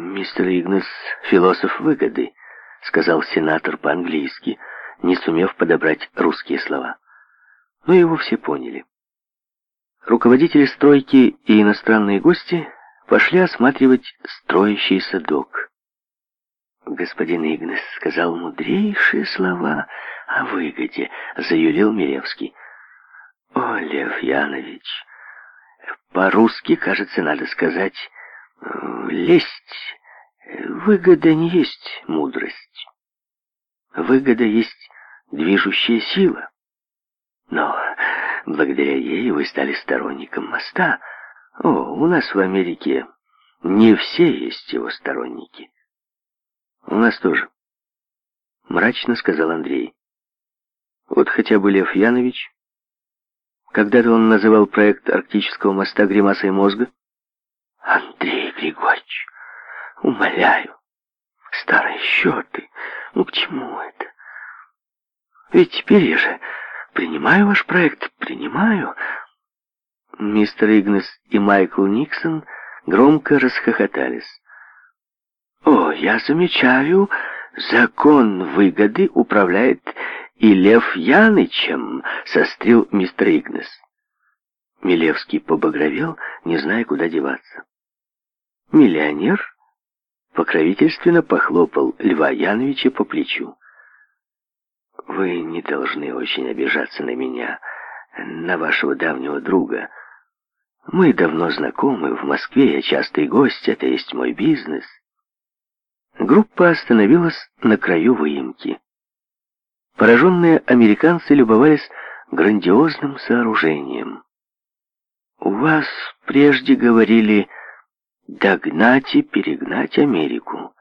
«Мистер Игнес — философ выгоды», — сказал сенатор по-английски, не сумев подобрать русские слова. Но его все поняли. Руководители стройки и иностранные гости пошли осматривать строящийся док. «Господин Игнес сказал мудрейшие слова о выгоде», — заюлил Милевский. «О, Лев Янович, по-русски, кажется, надо сказать Лесть, выгода не есть мудрость. Выгода есть движущая сила. Но благодаря ей вы стали сторонником моста. О, у нас в Америке не все есть его сторонники. У нас тоже. Мрачно сказал Андрей. Вот хотя бы Лев Янович. Когда-то он называл проект арктического моста гримасой мозга. Андрей! приберечь. Умоляю. Старые счеты. Ну к чему это? Ведь теперь я же принимаю ваш проект, принимаю. Мистер Игнес и Майкл Никсон громко расхохотались. О, я замечаю, закон выгоды управляет и Лев Янычем, сострил мистер Игнес. Милевский побагровел, не зная, куда деваться. Миллионер покровительственно похлопал Льва Яновича по плечу. «Вы не должны очень обижаться на меня, на вашего давнего друга. Мы давно знакомы, в Москве я частый гость, это есть мой бизнес». Группа остановилась на краю выемки. Пораженные американцы любовались грандиозным сооружением. «У вас прежде говорили...» догнать и перегнать Америку.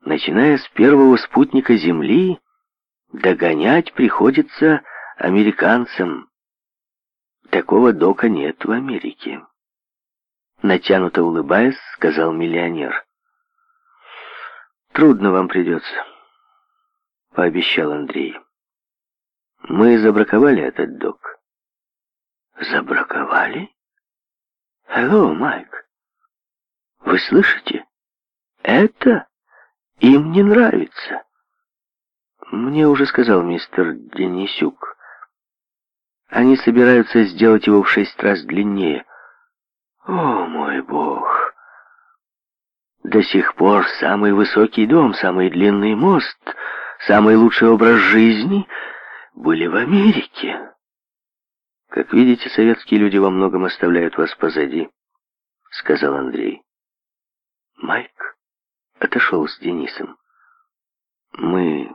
Начиная с первого спутника Земли, догонять приходится американцам. Такого дока нет в Америке. Натянуто улыбаясь, сказал миллионер. «Трудно вам придется», — пообещал Андрей. «Мы забраковали этот док». «Забраковали?» Алло, Майк. Вы слышите? Это им не нравится. Мне уже сказал мистер Денисюк. Они собираются сделать его в шесть раз длиннее. О, мой бог! До сих пор самый высокий дом, самый длинный мост, самый лучший образ жизни были в Америке. Как видите, советские люди во многом оставляют вас позади, сказал Андрей. Майк отошел с Денисом. Мы,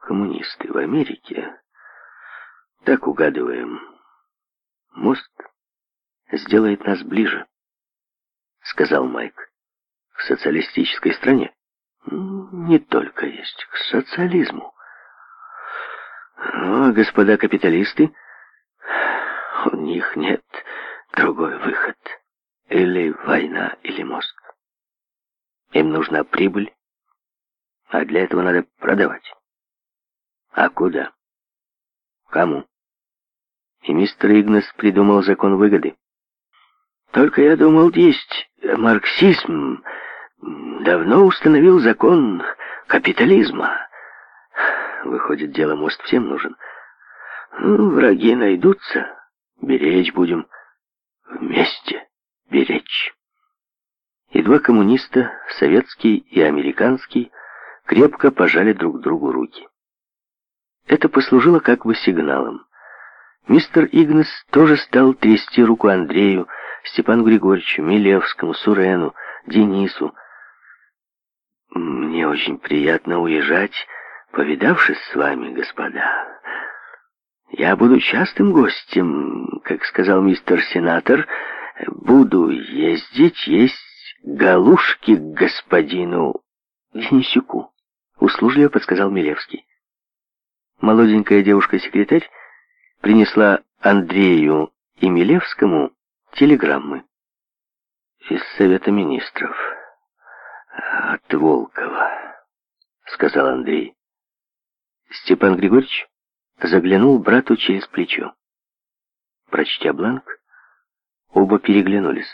коммунисты в Америке, так угадываем. Мост сделает нас ближе, сказал Майк. В социалистической стране не только есть к социализму. Но, господа капиталисты, у них нет другой выход. Или война, или мост. Им нужна прибыль, а для этого надо продавать. А куда? Кому? И мистер Игнес придумал закон выгоды. Только я думал, есть марксизм, давно установил закон капитализма. Выходит, дело мост всем нужен. Ну, враги найдутся, беречь будем. Вместе беречь и два коммуниста, советский и американский, крепко пожали друг другу руки. Это послужило как бы сигналом. Мистер Игнес тоже стал трясти руку Андрею, Степану Григорьевичу, Милевскому, Сурену, Денису. «Мне очень приятно уезжать, повидавшись с вами, господа. Я буду частым гостем, как сказал мистер Сенатор, буду ездить, есть галушки к господину Денисюку», — услужливо подсказал Милевский. Молоденькая девушка-секретарь принесла Андрею и Милевскому телеграммы из Совета Министров от Волкова, сказал Андрей. Степан Григорьевич заглянул брату через плечо. Прочтя бланк, оба переглянулись.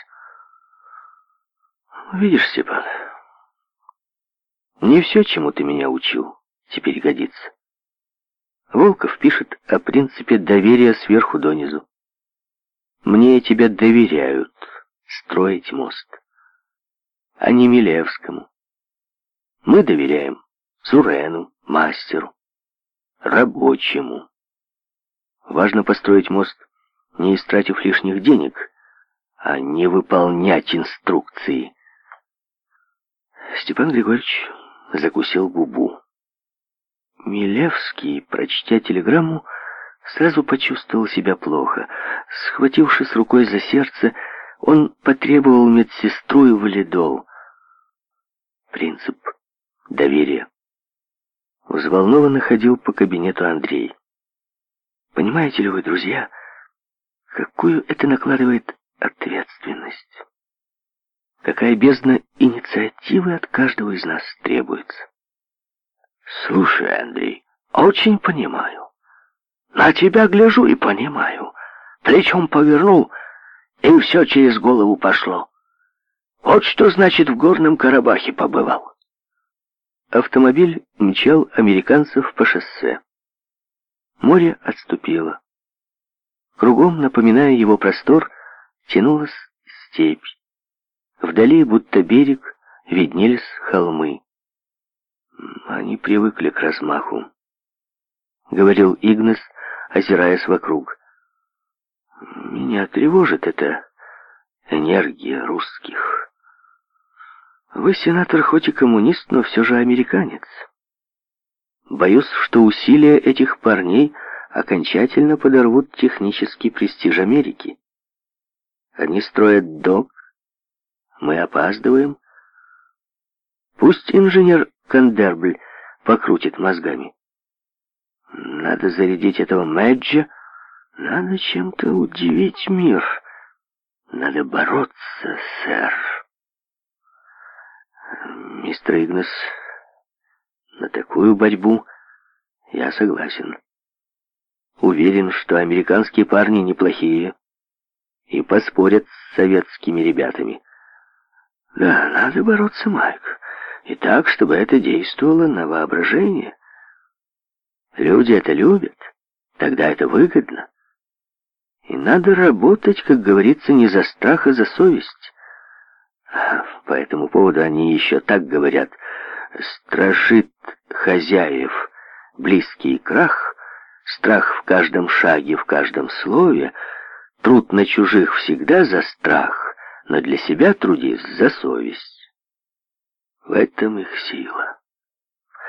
Видишь, Степан, не все, чему ты меня учил, теперь годится. Волков пишет о принципе доверия сверху донизу. Мне тебя доверяют строить мост, а не Милевскому. Мы доверяем Сурену, мастеру, рабочему. Важно построить мост, не истратив лишних денег, а не выполнять инструкции. Степан Григорьевич закусил губу. Милевский, прочтя телеграмму, сразу почувствовал себя плохо. Схватившись рукой за сердце, он потребовал медсестру и валидол. Принцип доверия. Взволнованно ходил по кабинету Андрей. «Понимаете ли вы, друзья, какую это накладывает ответственность?» какая бездна инициативы от каждого из нас требуется. Слушай, Андрей, очень понимаю. На тебя гляжу и понимаю. Плечом повернул, и все через голову пошло. Вот что значит в Горном Карабахе побывал. Автомобиль мчал американцев по шоссе. Море отступило. Кругом, напоминая его простор, тянулась степь. Вдали, будто берег, виднелись холмы. Они привыкли к размаху, — говорил Игнес, озираясь вокруг. Меня тревожит эта энергия русских. Вы, сенатор, хоть и коммунист, но все же американец. Боюсь, что усилия этих парней окончательно подорвут технический престиж Америки. Они строят док, мы опаздываем. Пусть инженер Кандербль покрутит мозгами. Надо зарядить этого Мэджа. Надо чем-то удивить мир. Надо бороться, сэр. Мистер Игнес, на такую борьбу я согласен. Уверен, что американские парни неплохие и поспорят с советскими ребятами. Да, надо бороться, Майк. И так, чтобы это действовало на воображение. Люди это любят. Тогда это выгодно. И надо работать, как говорится, не за страх, а за совесть. По этому поводу они еще так говорят. Страшит хозяев близкий крах, страх в каждом шаге, в каждом слове, труд на чужих всегда за страх но для себя трудись за совесть. В этом их сила.